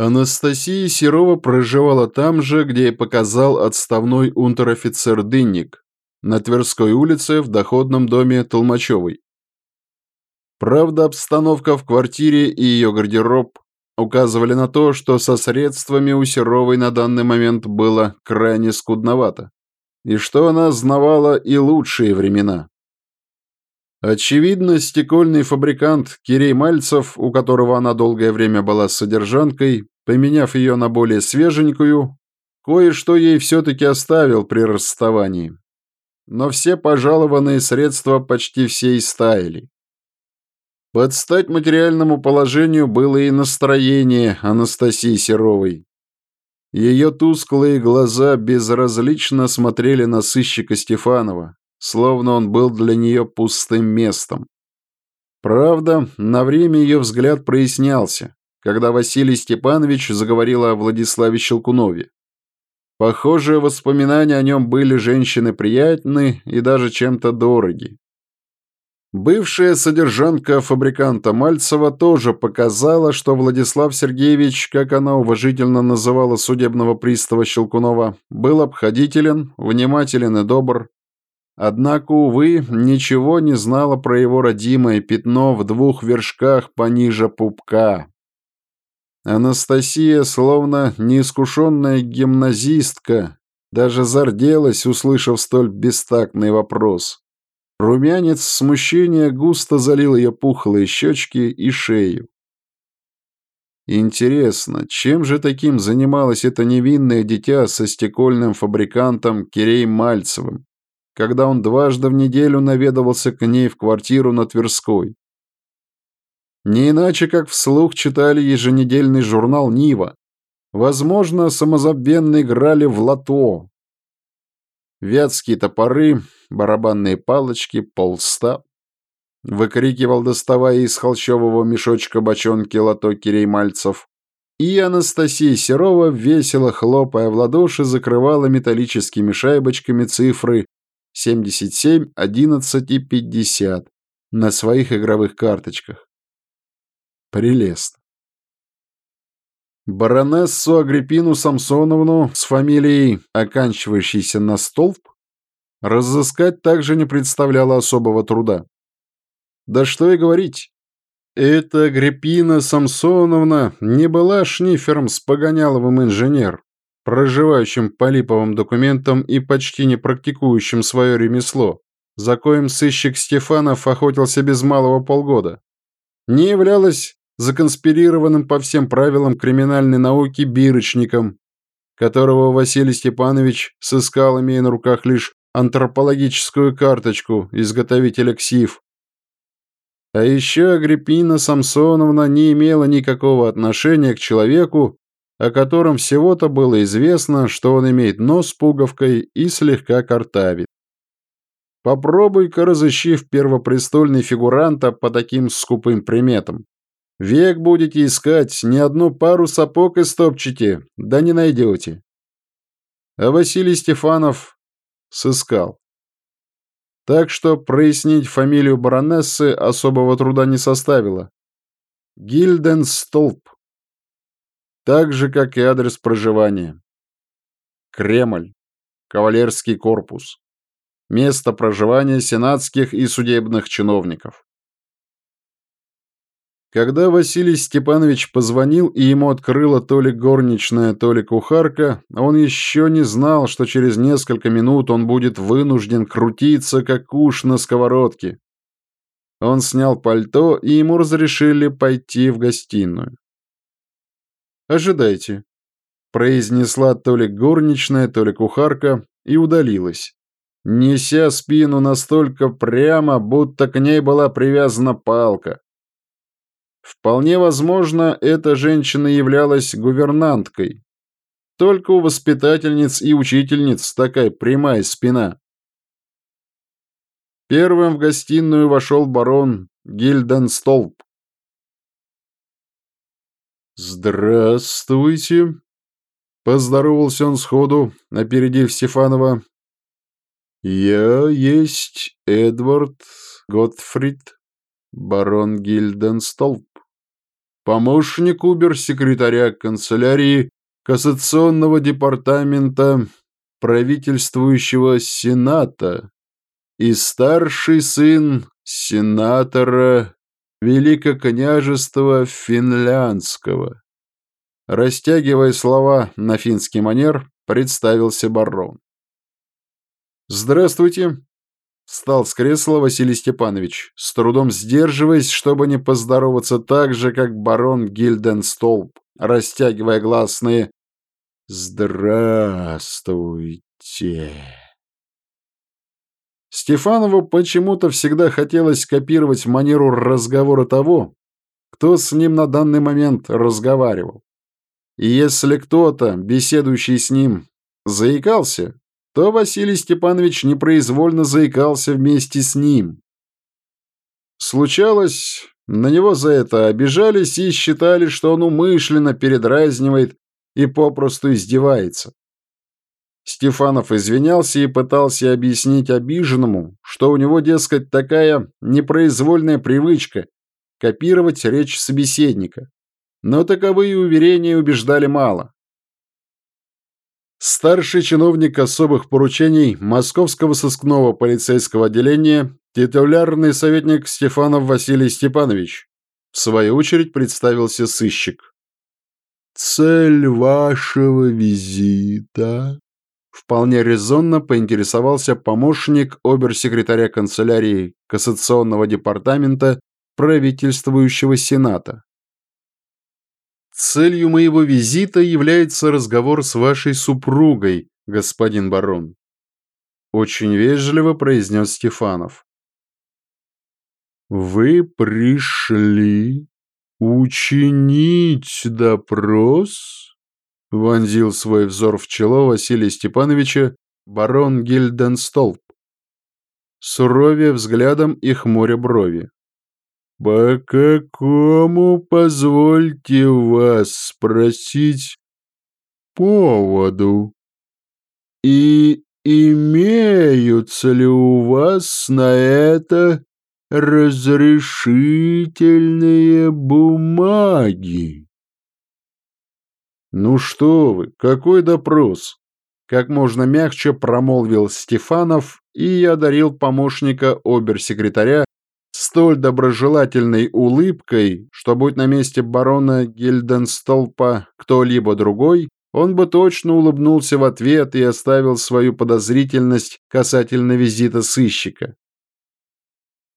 Анастасия Серова проживала там же, где и показал отставной унтер-офицер Дынник, на Тверской улице в доходном доме Толмачевой. Правда, обстановка в квартире и ее гардероб указывали на то, что со средствами у Серовой на данный момент было крайне скудновато, и что она знавала и лучшие времена. Очевидно, стекольный фабрикант Кирей Мальцев, у которого она долгое время была содержанкой, поменяв ее на более свеженькую, кое-что ей все-таки оставил при расставании. Но все пожалованные средства почти все истаяли. Под стать материальному положению было и настроение Анастасии Серовой. Ее тусклые глаза безразлично смотрели на сыщика Стефанова, словно он был для нее пустым местом. Правда, на время ее взгляд прояснялся, когда Василий Степанович заговорил о Владиславе Щелкунове. Похожие воспоминания о нем были женщины приятны и даже чем-то дороги. Бывшая содержанка фабриканта Мальцева тоже показала, что Владислав Сергеевич, как она уважительно называла судебного пристава Щелкунова, был обходителен, внимателен и добр, Однако, увы, ничего не знала про его родимое пятно в двух вершках пониже пупка. Анастасия, словно неискушенная гимназистка, даже зарделась, услышав столь бестактный вопрос. Румянец смущения густо залил ее пухлые щечки и шею. Интересно, чем же таким занималось это невинное дитя со стекольным фабрикантом Кирей Мальцевым? Когда он дважды в неделю наведывался к ней в квартиру на Тверской. Не иначе, как вслух читали еженедельный журнал «Нива». Возможно, самозабвенно играли в лото. Вятские топоры, барабанные палочки, полста. Выкрикивал, доставая из холщового мешочка бочонки лото Кирей Мальцев. И Анастасия Серова, весело хлопая в ладоши, закрывала металлическими шайбочками цифры 77, 11 и 50 на своих игровых карточках. Прелестно. Баронессу Агриппину Самсоновну с фамилией, оканчивающейся на столб, разыскать также не представляло особого труда. Да что и говорить. Эта Агриппина Самсоновна не была шнифером с Погоняловым инженер, проживающим по липовым документам и почти не практикующим свое ремесло, за коим сыщик Стефанов охотился без малого полгода, не являлась законспирированным по всем правилам криминальной науки бирочником, которого Василий Степанович сыскал, имея на руках лишь антропологическую карточку изготовителя КСИФ. А еще Агриппина Самсоновна не имела никакого отношения к человеку, о котором всего-то было известно, что он имеет нос с пуговкой и слегка картавит. Попробуй-ка разыщив первопрестольный фигуранта по таким скупым приметам. Век будете искать, ни одну пару сапог истопчите, да не найдете. А Василий Стефанов сыскал. Так что прояснить фамилию баронессы особого труда не составило. Гильденстолп так же, как и адрес проживания. Кремль, кавалерский корпус, место проживания сенатских и судебных чиновников. Когда Василий Степанович позвонил и ему открыла то ли горничная, то ли кухарка, он еще не знал, что через несколько минут он будет вынужден крутиться, как уж на сковородке. Он снял пальто, и ему разрешили пойти в гостиную. «Ожидайте», – произнесла то ли горничная, то ли кухарка и удалилась, неся спину настолько прямо, будто к ней была привязана палка. Вполне возможно, эта женщина являлась гувернанткой. Только у воспитательниц и учительниц такая прямая спина. Первым в гостиную вошел барон Гильденстолб. «Здравствуйте!» Поздоровался он сходу, опередив Стефанова. «Я есть Эдвард Готфрид, барон Гильденстолб. помощник убер-секретаря канцелярии Кассационного департамента правительствующего Сената и старший сын сенатора Великокняжества Финляндского. Растягивая слова на финский манер, представился барон. «Здравствуйте!» Встал с кресла Василий Степанович, с трудом сдерживаясь, чтобы не поздороваться так же, как барон Гильденстолб, растягивая гласные «Здравствуйте!» Стефанову почему-то всегда хотелось копировать манеру разговора того, кто с ним на данный момент разговаривал. И если кто-то, беседующий с ним, заикался, то Василий Степанович непроизвольно заикался вместе с ним. Случалось, на него за это обижались и считали, что он умышленно передразнивает и попросту издевается. Стефанов извинялся и пытался объяснить обиженному, что у него, дескать, такая непроизвольная привычка копировать речь собеседника. Но таковые уверения убеждали мало. Старший чиновник особых поручений Московского сыскного полицейского отделения, титулярный советник Стефанов Василий Степанович, в свою очередь представился сыщик. «Цель вашего визита?» Вполне резонно поинтересовался помощник обер-секретаря канцелярии Кассационного департамента правительствующего Сената. Целью моего визита является разговор с вашей супругой, господин барон. Очень вежливо произнес Стефанов. Вы пришли учинить допрос? Вонзил свой взор в чело Василия Степановича барон Гильденстолб. Суровее взглядом и хмуря брови. «По какому, позвольте вас спросить, поводу? И имеются ли у вас на это разрешительные бумаги?» «Ну что вы, какой допрос?» Как можно мягче промолвил Стефанов и одарил помощника обер-секретаря столь доброжелательной улыбкой, что будь на месте барона Гильденстолпа кто-либо другой, он бы точно улыбнулся в ответ и оставил свою подозрительность касательно визита сыщика.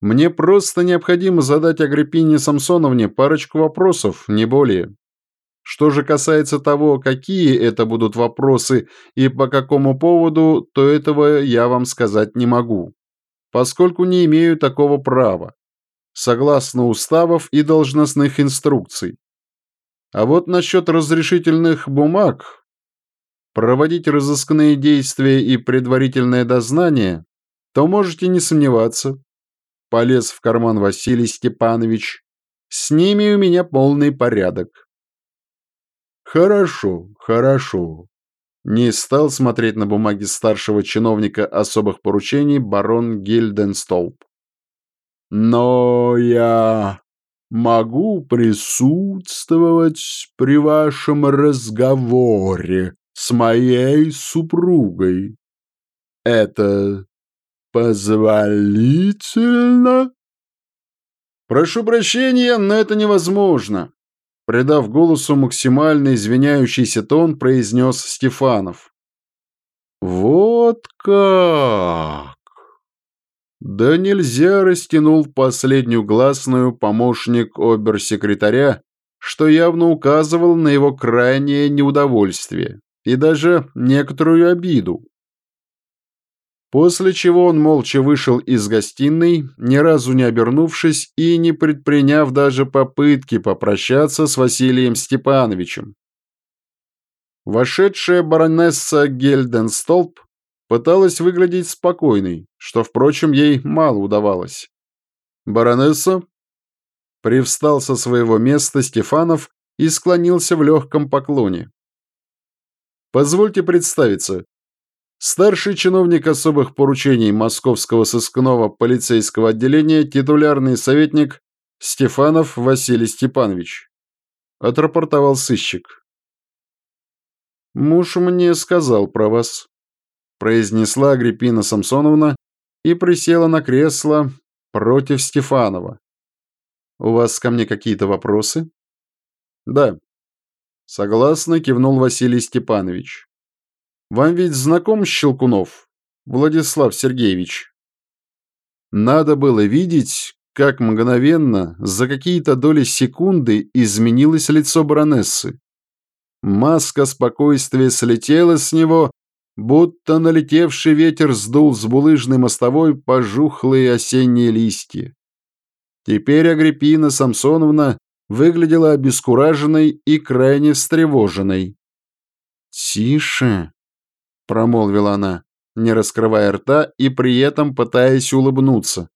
Мне просто необходимо задать Агриппине Самсоновне парочку вопросов, не более. Что же касается того, какие это будут вопросы и по какому поводу, то этого я вам сказать не могу поскольку не имею такого права, согласно уставов и должностных инструкций. А вот насчет разрешительных бумаг, проводить разыскные действия и предварительное дознание, то можете не сомневаться. Полез в карман Василий Степанович. С ними у меня полный порядок. Хорошо, хорошо. Не стал смотреть на бумаги старшего чиновника особых поручений барон Гильденстолб. «Но я могу присутствовать при вашем разговоре с моей супругой. Это позволительно?» «Прошу прощения, но это невозможно», Придав голосу максимально извиняющийся тон, произнес Стефанов. «Вот как!» Да нельзя растянул последнюю гласную помощник обер-секретаря, что явно указывал на его крайнее неудовольствие и даже некоторую обиду. После чего он молча вышел из гостиной, ни разу не обернувшись и не предприняв даже попытки попрощаться с Василием Степановичем. Вошедшая баронесса Гельденстолб пыталась выглядеть спокойной, что, впрочем, ей мало удавалось. «Баронесса?» Привстал со своего места Стефанов и склонился в легком поклоне. «Позвольте представиться, Старший чиновник особых поручений Московского сыскного полицейского отделения, титулярный советник Стефанов Василий Степанович. — отрапортовал сыщик. «Муж мне сказал про вас», — произнесла Агриппина Самсоновна и присела на кресло против Стефанова. «У вас ко мне какие-то вопросы?» «Да». Согласно кивнул Василий Степанович. «Вам ведь знаком Щелкунов, Владислав Сергеевич?» Надо было видеть, как мгновенно, за какие-то доли секунды, изменилось лицо баронессы. Маска спокойствия слетела с него, будто налетевший ветер сдул с булыжной мостовой пожухлые осенние листья. Теперь Агриппина Самсоновна выглядела обескураженной и крайне встревоженной. «Тише», — промолвила она, не раскрывая рта и при этом пытаясь улыбнуться.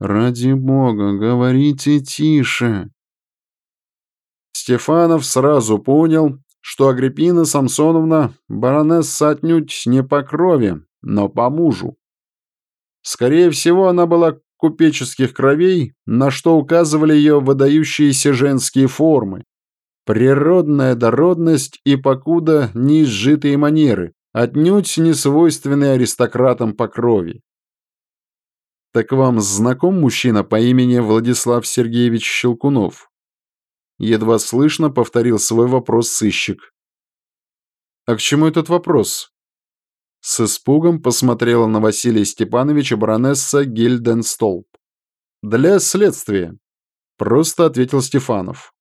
«Ради бога, говорите тише». Стефанов сразу понял, что Агриппина Самсоновна баронесса отнюдь не по крови, но по мужу. Скорее всего, она была купеческих кровей, на что указывали ее выдающиеся женские формы, природная дородность и покуда неизжитые манеры, отнюдь не свойственные аристократам по крови. «Так вам знаком мужчина по имени Владислав Сергеевич Щелкунов?» Едва слышно повторил свой вопрос сыщик. «А к чему этот вопрос?» С испугом посмотрела на Василия Степановича баронесса Гильденстолб. «Для следствия», — просто ответил Стефанов.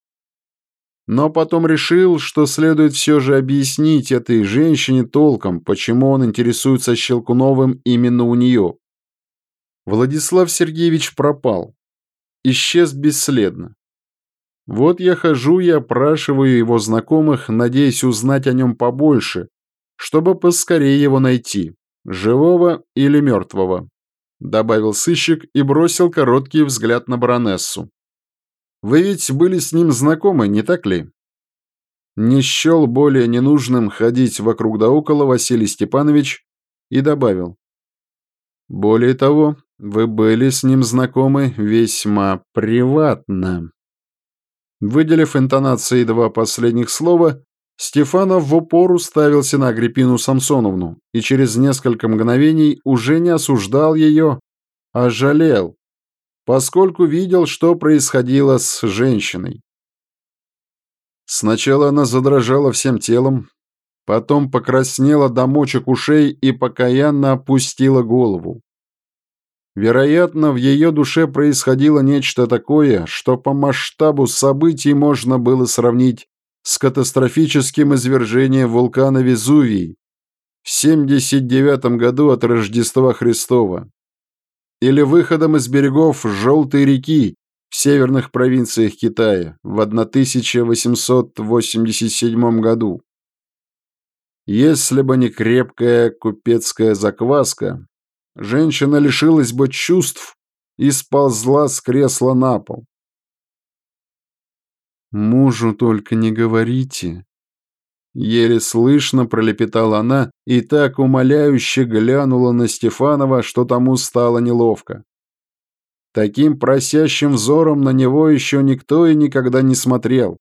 Но потом решил, что следует все же объяснить этой женщине толком, почему он интересуется Щелкуновым именно у нее. Владислав Сергеевич пропал. Исчез бесследно. Вот я хожу и опрашиваю его знакомых, надеясь узнать о нем побольше, чтобы поскорее его найти, живого или мертвого», — добавил сыщик и бросил короткий взгляд на баронессу. «Вы ведь были с ним знакомы, не так ли?» Не счел более ненужным ходить вокруг да около Василий Степанович и добавил. «Более того, вы были с ним знакомы весьма приватно». Выделив интонацией два последних слова, Стефанов в упор уставился на Агриппину Самсоновну и через несколько мгновений уже не осуждал ее, а жалел, поскольку видел, что происходило с женщиной. Сначала она задрожала всем телом, потом покраснела до мочек ушей и покаянно опустила голову. Вероятно, в ее душе происходило нечто такое, что по масштабу событий можно было сравнить с катастрофическим извержением вулкана Везувий в 79 году от Рождества Христова или выходом из берегов Желтой реки в северных провинциях Китая в 1887 году. Если бы не крепкая купецкая закваска, женщина лишилась бы чувств и сползла с кресла на пол. «Мужу только не говорите». Еле слышно пролепетала она и так умоляюще глянула на Стефанова, что тому стало неловко. Таким просящим взором на него еще никто и никогда не смотрел,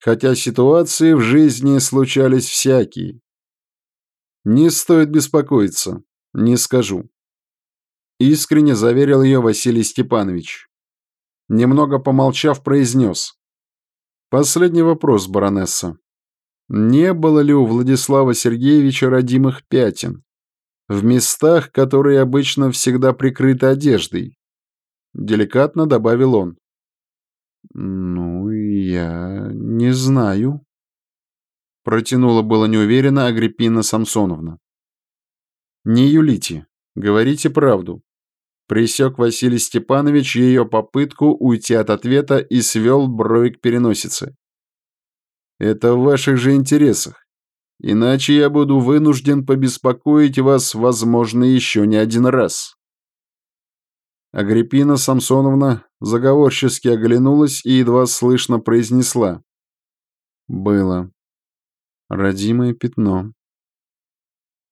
хотя ситуации в жизни случались всякие. «Не стоит беспокоиться, не скажу», — искренне заверил ее Василий Степанович. Немного помолчав, произнес. Последний вопрос, баронесса. Не было ли у Владислава Сергеевича родимых пятен? В местах, которые обычно всегда прикрыты одеждой? Деликатно добавил он. «Ну, я не знаю», — протянула было неуверенно Агриппина Самсоновна. «Не юлите, говорите правду. Присек Василий Степанович ее попытку уйти от ответа и свел брови к переносице. «Это в ваших же интересах. Иначе я буду вынужден побеспокоить вас, возможно, еще не один раз». Агриппина Самсоновна заговорчески оглянулась и едва слышно произнесла. «Было. Родимое пятно».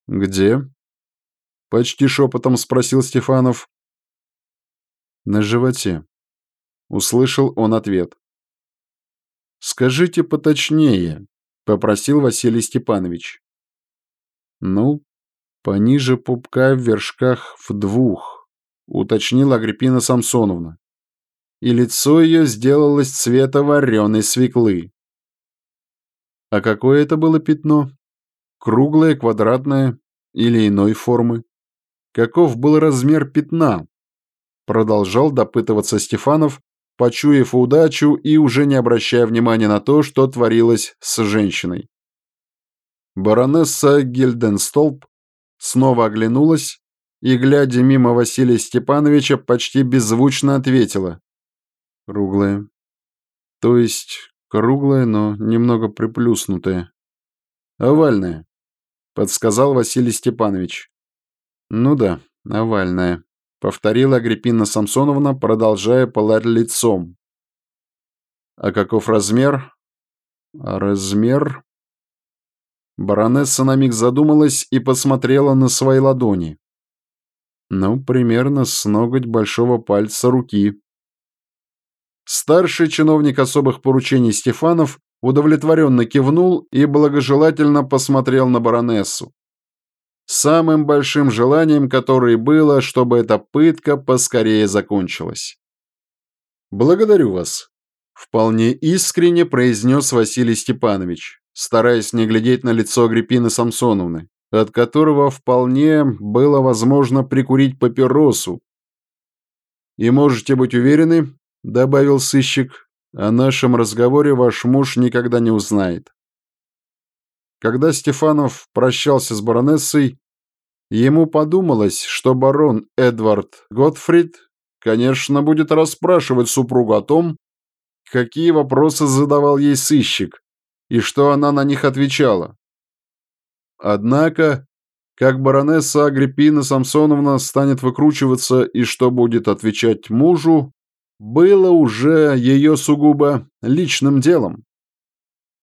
«Где?» — почти шепотом спросил Стефанов на животе. Услышал он ответ. Скажите поточнее, попросил Василий Степанович. Ну, пониже пупка в вершках в двух, уточнила Агриппина Самсоновна. И лицо ее сделалось цвета вареной свеклы. А какое это было пятно? Круглое, квадратное или иной формы? Каков был размер пятна? Продолжал допытываться Стефанов, почуяв удачу и уже не обращая внимания на то, что творилось с женщиной. Баронесса Гильденстолб снова оглянулась и, глядя мимо Василия Степановича, почти беззвучно ответила. «Круглая. То есть круглая, но немного приплюснутая. Овальная», — подсказал Василий Степанович. «Ну да, овальная», — повторила Агриппина Самсоновна, продолжая пылать лицом. «А каков размер?» «Размер...» Баронесса на миг задумалась и посмотрела на свои ладони. «Ну, примерно с ноготь большого пальца руки». Старший чиновник особых поручений Стефанов удовлетворенно кивнул и благожелательно посмотрел на баронессу самым большим желанием которое было, чтобы эта пытка поскорее закончилась. «Благодарю вас», — вполне искренне произнес Василий Степанович, стараясь не глядеть на лицо Агриппины Самсоновны, от которого вполне было возможно прикурить папиросу. «И можете быть уверены», — добавил сыщик, — «о нашем разговоре ваш муж никогда не узнает». Когда Стефанов прощался с баронессой, ему подумалось, что барон Эдвард Готфрид, конечно, будет расспрашивать супругу о том, какие вопросы задавал ей сыщик, и что она на них отвечала. Однако, как баронесса Агриппина Самсоновна станет выкручиваться и что будет отвечать мужу, было уже ее сугубо личным делом.